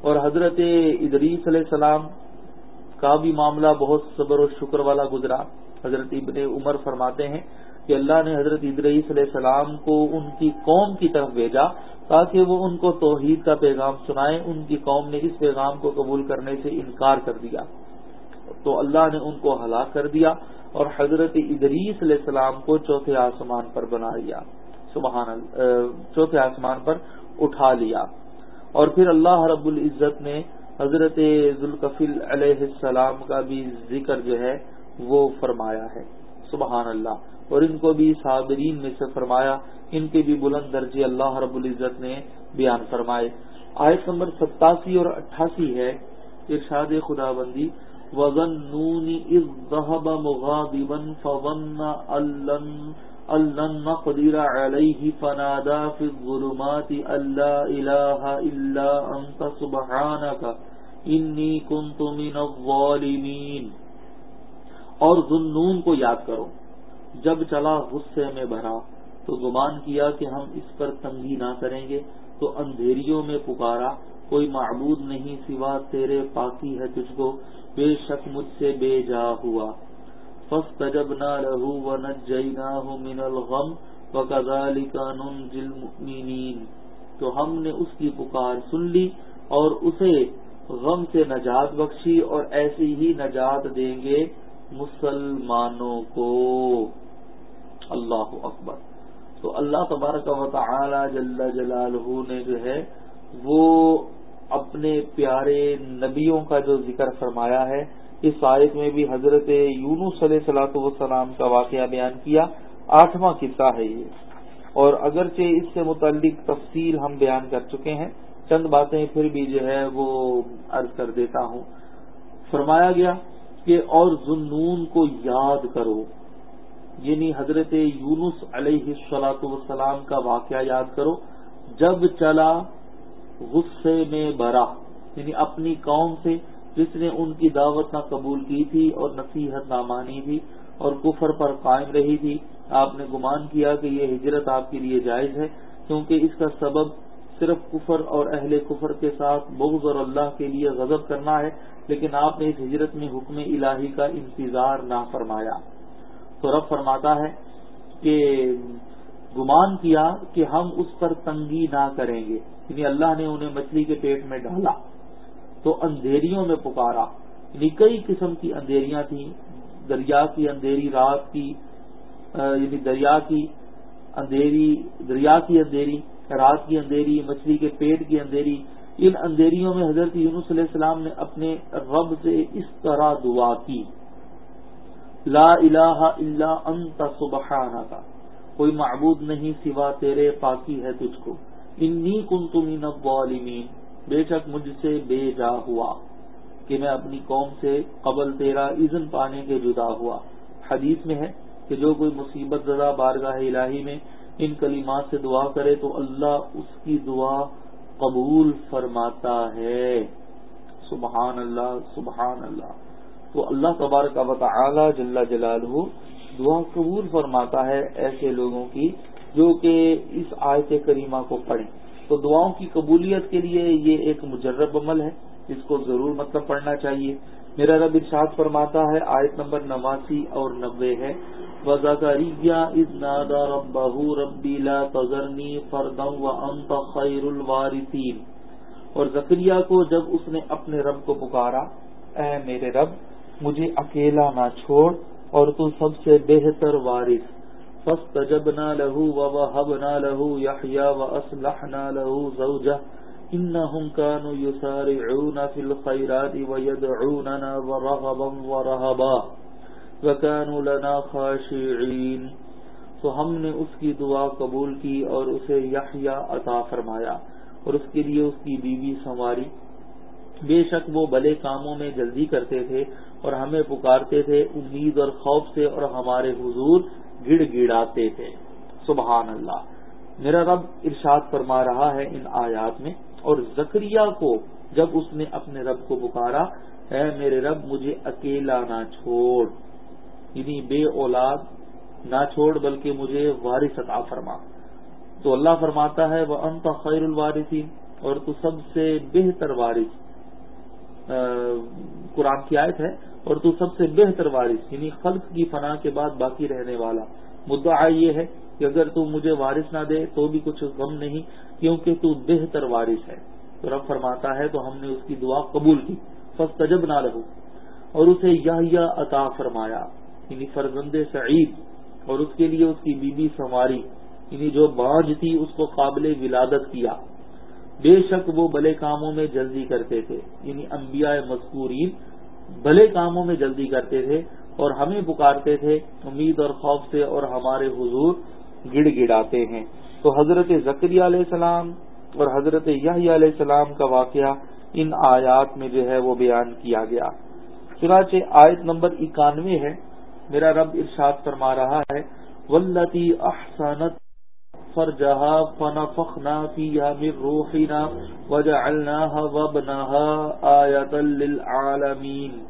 اور حضرت ادریس علیہ السلام کا بھی معاملہ بہت صبر و شکر والا گزرا۔ حضرت ابن عمر فرماتے ہیں کہ اللہ نے حضرت ادریس علیہ السلام کو ان کی قوم کی طرف بھیجا تاکہ وہ ان کو توحید کا پیغام سنائے ان کی قوم نے اس پیغام کو قبول کرنے سے انکار کر دیا۔ تو اللہ نے ان کو ہلاک کر دیا اور حضرت ادریس علیہ السلام کو چوتھے آسمان پر بنا لیا، سبحان چوتھے آسمان پر اٹھا لیا۔ اور پھر اللہ رب العزت نے حضرت ذوالکفیل علیہ السلام کا بھی ذکر جو ہے وہ فرمایا ہے۔ سبحان اللہ۔ اور ان کو بھی صابرین میں سے فرمایا۔ ان کے بھی بلند درجے اللہ رب العزت نے بیان فرمائے۔ آیت نمبر ستاسی اور اٹھاسی ہے۔ ارشاد خدا بندی وزن نونی قدیر علیہ فنادا فی الظلمات اللہ الہ الا انت سبحانک انی کنت من الظالمین اور ذنون کو یاد کرو۔ جب چلا غصے میں بھرا، تو گمان کیا کہ ہم اس پر تنگی نہ کریں گے، تو اندھیریوں میں پکارا، کوئی معبود نہیں سوا تیرے پاکی ہے تجھ کو، بے شک مجھ سے بے جا ہوا۔ فاستجبنا له ونجيناه من الغم وكذلك ننجي المؤمنين تو ہم نے اس کی پکار سن لی اور اسے غم سے نجات بخشی اور ایسی ہی نجات دیں گے۔ مسلمانوں کو۔ اللہ اکبر۔ تو اللہ تبارک و تعالی جل جلالہ نے جو ہے وہ اپنے پیارے نبیوں کا جو ذکر فرمایا ہے، اس آیت میں بھی حضرت یونس علیہ صلاح وسلام کا واقعہ بیان کیا۔ آٹھواں قصہ ہے یہ۔ اور اگرچہ اس سے متعلق تفصیل ہم بیان کر چکے ہیں، چند باتیں پھر بھی جو ہے وہ عرض کر دیتا ہوں۔ فرمایا گیا کہ اور ظنون کو یاد کرو۔ یعنی حضرت یونس علیہ السلاۃ وسلام کا واقعہ یاد کرو۔ جب چلا غصے میں برا یعنی اپنی قوم سے، جس نے ان کی دعوت نہ قبول کی تھی اور نصیحت نہ مانی تھی اور کفر پر قائم رہی تھی، آپ نے گمان کیا کہ یہ ہجرت آپ کے لیے جائز ہے، کیونکہ اس کا سبب صرف کفر اور اہل کفر کے ساتھ بغض اور اللہ کے لیے غضب کرنا ہے، لیکن آپ نے اس ہجرت میں حکم الہی کا انتظار نہ فرمایا تو رب فرماتا ہے کہ گمان کیا کہ ہم اس پر تنگی نہ کریں گے۔ یعنی اللہ نے انہیں مچھلی کے پیٹ میں ڈالا، تو اندھیریوں میں پکارا۔ یعنی کئی قسم کی اندھیریاں تھیں۔ دریا کی اندھیری، رات کی یعنی دریا کی اندھیری، دریا کی اندھیری۔ رات کی اندھیری، مچھلی کے پیٹ کی اندھیری، ان اندھیریوں میں حضرت یونس علیہ السلام نے اپنے رب سے اس طرح دعا کی۔ لا الہ الا انت سبحانہ کا کوئی معبود نہیں سوا تیرے پاکی ہے تجھ کو۔ انی کن تمین الظالمین۔ بے شک مجھ سے بے جا ہوا کہ میں اپنی قوم سے قبل تیرا اذن پانے کے جدا ہوا۔ حدیث میں ہے کہ جو کوئی مصیبت زدہ بارگاہ الہی میں ان کلمات سے دعا کرے تو اللہ اس کی دعا قبول فرماتا ہے۔ سبحان اللہ سبحان اللہ۔ تو اللہ تبارک و تعالی جل جلالہ دعا قبول فرماتا ہے ایسے لوگوں کی جو کہ اس آیت کریمہ کو پڑھیں۔ تو دعاؤں کی قبولیت کے لیے یہ ایک مجرب عمل ہے، اس کو ضرور مطلب پڑھنا چاہیے۔ میرا رب ارشاد فرماتا ہے، آیت نمبر نواسی اور نبے ہے۔ ربی لا تذرنی فردم و انت خیر الوارثین اور زکریہ کو جب اس نے اپنے رب کو پکارا، اے میرے رب، مجھے اکیلا نہ چھوڑ اور تو سب سے بہتر وارث۔ فسٹ جب نہ لہو و حب نہ لہو یا اسلح نہ لہو زوجہ۔ انہم کانو یسارعون ورغبا وکانو لنا خاشعین تو ہم نے اس کی دعا قبول کی اور اسے یحییٰ عطا فرمایا اور اس کے لیے اس کی بیوی سنواری۔ بے شک وہ بلے کاموں میں جلدی کرتے تھے اور ہمیں پکارتے تھے، امید اور خوف سے اور ہمارے حضور گڑ گڑاتے تھے۔ سبحان اللہ۔ میرا رب ارشاد فرما رہا ہے ان آیات میں اور زکریہ کو جب اس نے اپنے رب کو پکارا، اے میرے رب، مجھے اکیلا نہ چھوڑ۔ یعنی بے اولاد نہ چھوڑ بلکہ مجھے وارث عطا فرما۔ تو اللہ فرماتا ہے وہ انت خیر الوارثین اور تو سب سے بہتر وارث قرآن کی آیت ہے، اور تو سب سے بہتر وارث یعنی خلق کی فنا کے بعد باقی رہنے والا۔ مدعا یہ ہے کہ اگر تو مجھے وارث نہ دے تو بھی کچھ غم نہیں، کیونکہ تو بہتر وارث ہے۔ تو رب فرماتا ہے، تو ہم نے اس کی دعا قبول کی۔ فس تجب نہ رہو اور اسے یا عطا فرمایا۔ یعنی فرزند سعید اور اس کے لیے اس کی بیوی سنواری یعنی جو بانج تھی اس کو قابل ولادت کیا۔ بے شک وہ بلے کاموں میں جلدی کرتے تھے یعنی انبیاء مذکورین بھلے کاموں میں جلدی کرتے تھے اور ہمیں پکارتے تھے، امید اور خوف سے اور ہمارے حضور گڑ گڑاتے ہیں۔ تو حضرت ذکری علیہ السلام اور حضرت یحییٰ علیہ السلام کا واقعہ ان آیات میں جو ہے وہ بیان کیا گیا۔ چنانچہ آیت نمبر اکانوے ہے۔ میرا رب ارشاد فرما رہا ہے ولتی احسانت فرجہا فنفخنا فیہا من روحنا وجعلناها وابنها آیتا للعالمین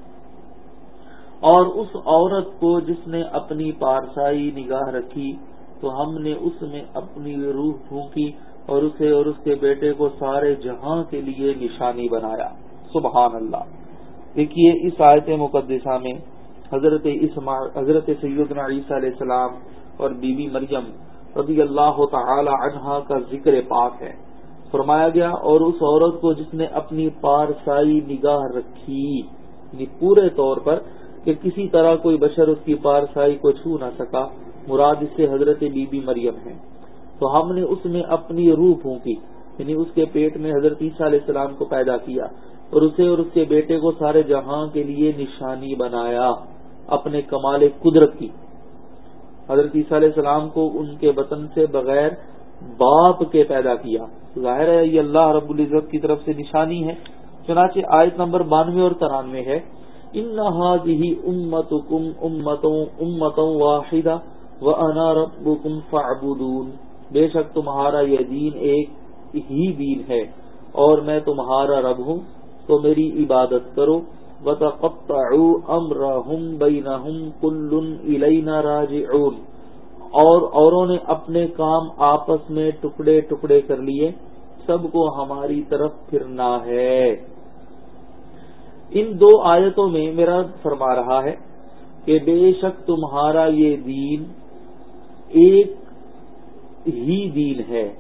اور اس عورت کو جس نے اپنی پارسائی نگاہ رکھی، تو ہم نے اس میں اپنی روح پھونکی اور اسے اور اس کے بیٹے کو سارے جہاں کے لیے نشانی بنایا۔ سبحان اللہ۔ دیکھیے اس آیت مقدسہ میں حضرت حضرت سیدنا عیسیٰ علیہ السلام اور بی بی مریم رضی اللہ تعالی عنہا کا ذکر پاک ہے۔ فرمایا گیا، اور اس عورت کو جس نے اپنی پارسائی نگاہ رکھی یعنی پورے طور پر کہ کسی طرح کوئی بشر اس کی پارسائی کو چھو نہ سکا، مراد اس سے حضرت بی بی مریم ہے۔ تو ہم نے اس میں اپنی روح پھونکی یعنی اس کے پیٹ میں حضرت عیسیٰ علیہ السلام کو پیدا کیا اور اسے اور اس کے بیٹے کو سارے جہاں کے لیے نشانی بنایا۔ اپنے کمال قدرت کی۔ حضرت عیسیٰ علیہ السلام کو ان کے وطن سے بغیر باپ کے پیدا کیا۔ ظاہر ہے یہ اللہ رب العزت کی طرف سے نشانی ہے۔ چنانچہ آیت نمبر بانوے اور ترانوے ہے۔ ان امت کم امتوں امتوں واحدہ و انا رب کم بے شک تمہارا یہ دین ایک ہی دین ہے اور میں تمہارا رب ہوں۔ تو میری عبادت کرو۔ وتقطعوا امرهم بينهم كل الينا راجعون۔ اور اوروں نے اپنے کام آپس میں ٹکڑے ٹکڑے کر لیے۔ سب کو ہماری طرف پھرنا ہے۔ ان دو آیتوں میں میرا فرما رہا ہے کہ بے شک تمہارا یہ دین ایک ہی دین ہے۔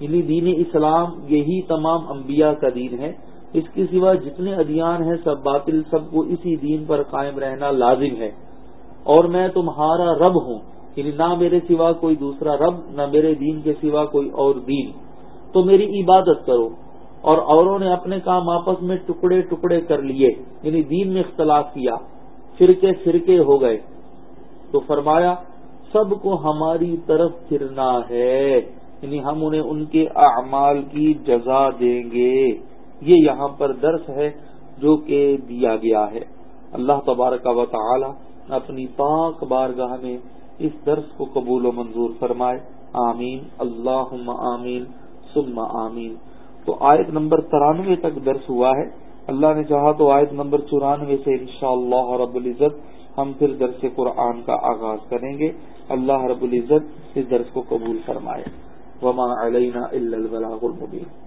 یعنی دین اسلام یہی تمام انبیاء کا دین ہے۔ اس کے سوا جتنے ادیان ہیں سب باطل، سب کو اسی دین پر قائم رہنا لازم ہے۔ اور میں تمہارا رب ہوں یعنی نہ میرے سوا کوئی دوسرا رب، نہ میرے دین کے سوا کوئی اور دین۔ تو میری عبادت کرو۔ اور اوروں نے اپنے کام آپس میں ٹکڑے ٹکڑے کر لیے یعنی دین میں اختلاف کیا۔ فرقے فرقے ہو گئے۔ تو فرمایا، سب کو ہماری طرف پھرنا ہے یعنی ہم انہیں ان کے اعمال کی جزا دیں گے۔ یہ یہاں پر درس ہے جو کہ دیا گیا ہے۔ اللہ تبارک و تعالی اپنی پاک بارگاہ میں اس درس کو قبول و منظور فرمائے۔ آمین۔ اللہ آمین۔ ثم آمین۔ تو آیت نمبر ترانوے تک درس ہوا ہے۔ اللہ نے چاہا تو آیت نمبر چورانوے سے انشاءاللہ رب العزت ہم پھر درس قرآن کا آغاز کریں گے۔ اللہ رب العزت اس درس کو قبول فرمائے۔ وما علینا الا البلاغ المبین